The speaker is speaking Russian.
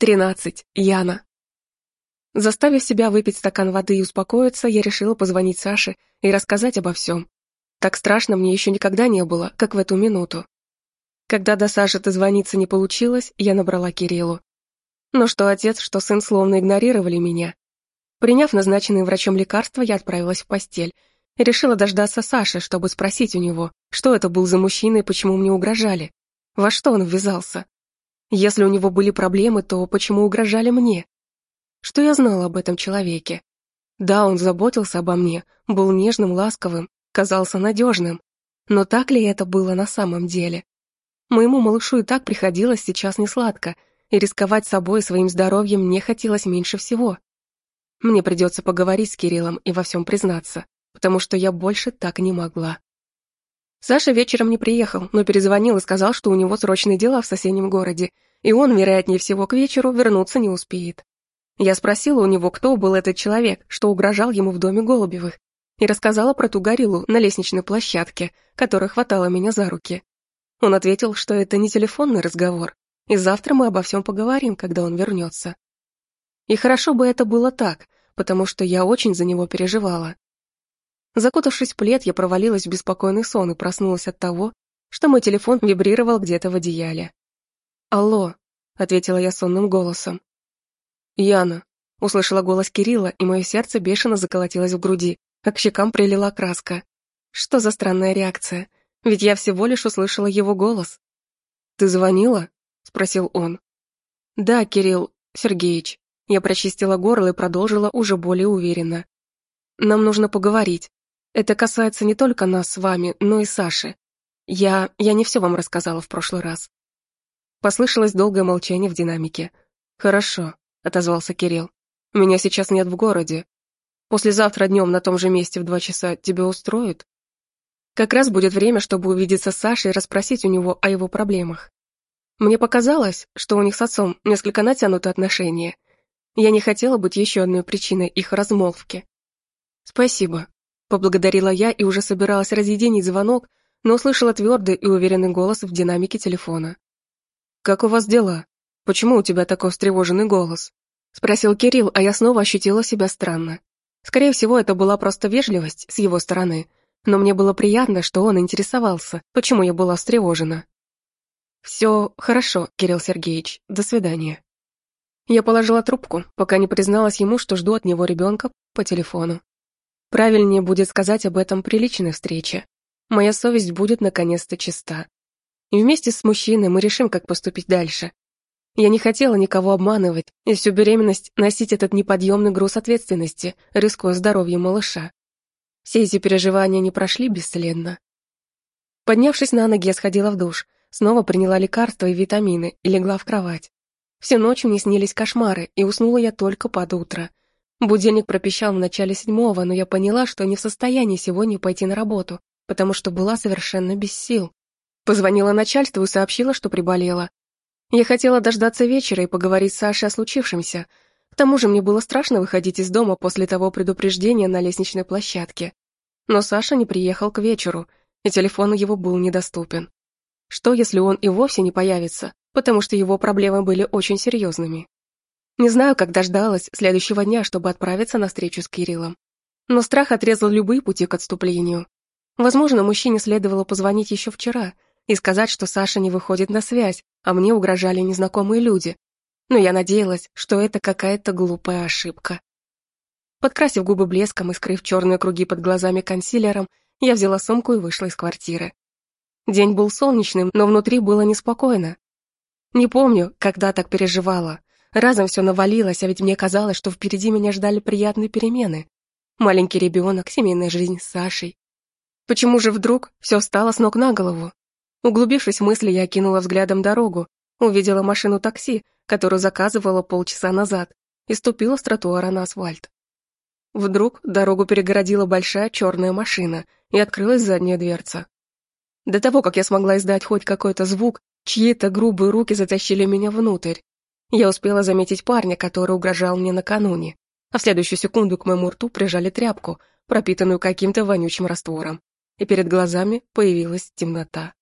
Тринадцать. Яна. Заставив себя выпить стакан воды и успокоиться, я решила позвонить Саше и рассказать обо всем. Так страшно мне еще никогда не было, как в эту минуту. Когда до Саши дозвониться не получилось, я набрала Кириллу. Но что отец, что сын словно игнорировали меня. Приняв назначенные врачом лекарства, я отправилась в постель и решила дождаться Саши, чтобы спросить у него, что это был за мужчина и почему мне угрожали. Во что он ввязался? Если у него были проблемы, то почему угрожали мне? Что я знала об этом человеке? Да, он заботился обо мне, был нежным, ласковым, казался надежным. Но так ли это было на самом деле? Моему малышу и так приходилось сейчас несладко, и рисковать собой и своим здоровьем мне хотелось меньше всего. Мне придется поговорить с Кириллом и во всем признаться, потому что я больше так не могла. Саша вечером не приехал, но перезвонил и сказал, что у него срочные дела в соседнем городе, и он, вероятнее всего, к вечеру вернуться не успеет. Я спросила у него, кто был этот человек, что угрожал ему в доме Голубевых, и рассказала про ту гориллу на лестничной площадке, которая хватала меня за руки. Он ответил, что это не телефонный разговор, и завтра мы обо всем поговорим, когда он вернется. И хорошо бы это было так, потому что я очень за него переживала. Закутавшись в плед, я провалилась в беспокойный сон и проснулась от того, что мой телефон вибрировал где-то в одеяле. «Алло», — ответила я сонным голосом. «Яна», — услышала голос Кирилла, и мое сердце бешено заколотилось в груди, а к щекам прилила краска. Что за странная реакция? Ведь я всего лишь услышала его голос. «Ты звонила?» — спросил он. «Да, Кирилл Сергеевич». Я прочистила горло и продолжила уже более уверенно. «Нам нужно поговорить. Это касается не только нас с вами, но и Саши. Я... я не все вам рассказала в прошлый раз». Послышалось долгое молчание в динамике. «Хорошо», — отозвался Кирилл. «Меня сейчас нет в городе. Послезавтра днем на том же месте в два часа тебя устроит?» Как раз будет время, чтобы увидеться с Сашей и расспросить у него о его проблемах. Мне показалось, что у них с отцом несколько натянуты отношения. Я не хотела быть еще одной причиной их размолвки. «Спасибо», — поблагодарила я и уже собиралась разъединить звонок, но услышала твердый и уверенный голос в динамике телефона. «Как у вас дела? Почему у тебя такой встревоженный голос?» — спросил Кирилл, а я снова ощутила себя странно. Скорее всего, это была просто вежливость с его стороны, но мне было приятно, что он интересовался, почему я была встревожена. «Все хорошо, Кирилл Сергеевич, до свидания». Я положила трубку, пока не призналась ему, что жду от него ребенка по телефону. Правильнее будет сказать об этом при личной встрече. Моя совесть будет наконец-то чиста. И вместе с мужчиной мы решим, как поступить дальше. Я не хотела никого обманывать и всю беременность носить этот неподъемный груз ответственности, рискуя здоровьем малыша. Все эти переживания не прошли бесследно. Поднявшись на ноги, я сходила в душ, снова приняла лекарства и витамины и легла в кровать. Всю ночь мне снились кошмары, и уснула я только под утро. Будильник пропищал в начале седьмого, но я поняла, что не в состоянии сегодня пойти на работу, потому что была совершенно без сил. Позвонила начальству и сообщила, что приболела. Я хотела дождаться вечера и поговорить с Сашей о случившемся. К тому же мне было страшно выходить из дома после того предупреждения на лестничной площадке. Но Саша не приехал к вечеру, и телефон его был недоступен. Что, если он и вовсе не появится, потому что его проблемы были очень серьезными? Не знаю, как дождалась следующего дня, чтобы отправиться на встречу с Кириллом. Но страх отрезал любые пути к отступлению. Возможно, мужчине следовало позвонить еще вчера — и сказать, что Саша не выходит на связь, а мне угрожали незнакомые люди. Но я надеялась, что это какая-то глупая ошибка. Подкрасив губы блеском и скрыв черные круги под глазами консилером, я взяла сумку и вышла из квартиры. День был солнечным, но внутри было неспокойно. Не помню, когда так переживала. Разом все навалилось, а ведь мне казалось, что впереди меня ждали приятные перемены. Маленький ребенок, семейная жизнь с Сашей. Почему же вдруг все стало с ног на голову? Углубившись в мысли, я окинула взглядом дорогу, увидела машину такси, которую заказывала полчаса назад, и ступила с тротуара на асфальт. Вдруг дорогу перегородила большая черная машина, и открылась задняя дверца. До того, как я смогла издать хоть какой-то звук, чьи-то грубые руки затащили меня внутрь. Я успела заметить парня, который угрожал мне накануне, а в следующую секунду к моему рту прижали тряпку, пропитанную каким-то вонючим раствором, и перед глазами появилась темнота.